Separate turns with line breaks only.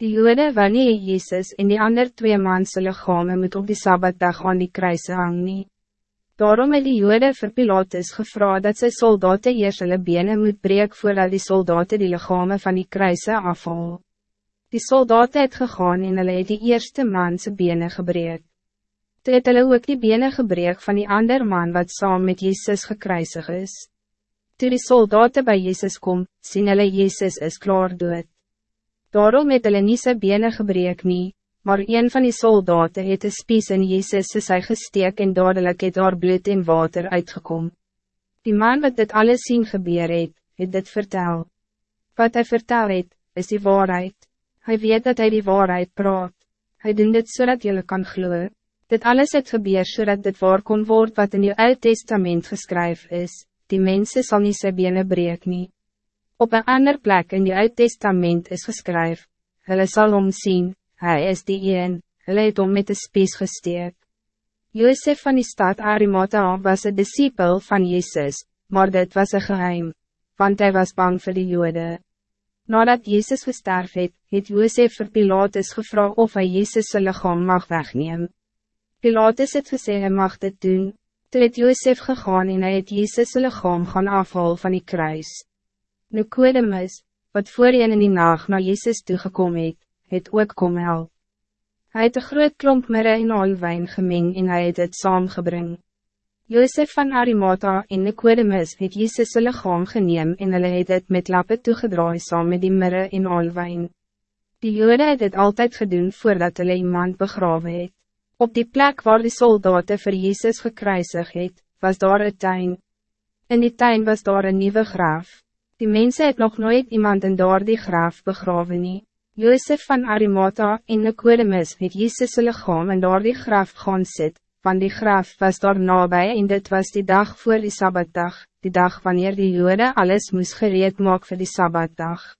Die jode wanneer Jezus en die ander twee manse lichame moet op die Sabbatdag aan die kruise hang nie. Daarom het die jode vir Pilatus gevra dat sy soldaten eers hulle bene moet breek voordat die soldaten die lichame van die kruise afval. Die soldaten het gegaan en hulle het die eerste manse bene gebreek. Toe het hulle ook die bene gebreek van die ander man wat saam met Jezus gekruisig is. Toe die soldaten bij Jezus kom, sien hulle Jezus is klaar dood. Daarom het hulle nie sy bene gebreek nie, maar een van die soldaten het een spies in Jezus sy gesteek en dadelijk het daar bloed en water uitgekom. Die man wat dit alles zien gebeur het, het dit vertel. Wat hij vertel het, is die waarheid. Hij weet dat hij die waarheid praat. Hij doet dit zodat jullie kan gloeien. Dit alles het gebeur zodat dit waar kon word wat in je Oud Testament geschreven is, die mensen zal niet sy bene breek nie. Op een ander plek in die Oud Testament is geskryf, Hulle sal omsien, hij is die een, hulle het om met de spies gesteek. Josef van die stad Arimata was een discipel van Jezus, maar dit was een geheim, want hij was bang voor de Jode. Nadat Jezus gesterf het, het Josef vir Pilatus gevra of hij Jezus sy lichaam mag wegneem. Pilatus het gesê hy mag dit doen, toe het Josef gegaan en hy het Jezus lichaam gaan afhaal van die kruis. Nicodemus, wat voorheen in die nacht naar Jezus toegekom het, het ook kom help. Hy het een groot klomp mirre en olwijn gemeng en hy het het saamgebring. Josef van Arimata en Nicodemus het Jezus lichaam geneem en hulle het het met lappe toegedraai saam met die mirre en olwijn. Die jode het het altijd gedoen voordat hulle iemand begrawe het. Op die plek waar die soldaten voor Jezus gekruisig het, was daar een tuin. In die tuin was daar een nieuwe graaf. Die mensen het nog nooit iemand in daar die graaf begraven nie. Josef van Arimata en Nicodemus het Jezus lichaam in daar die graaf gaan sit, van die graaf was daar nabij en dit was die dag voor die Sabbatdag, die dag wanneer die jode alles moest gereed maak voor die Sabbatdag.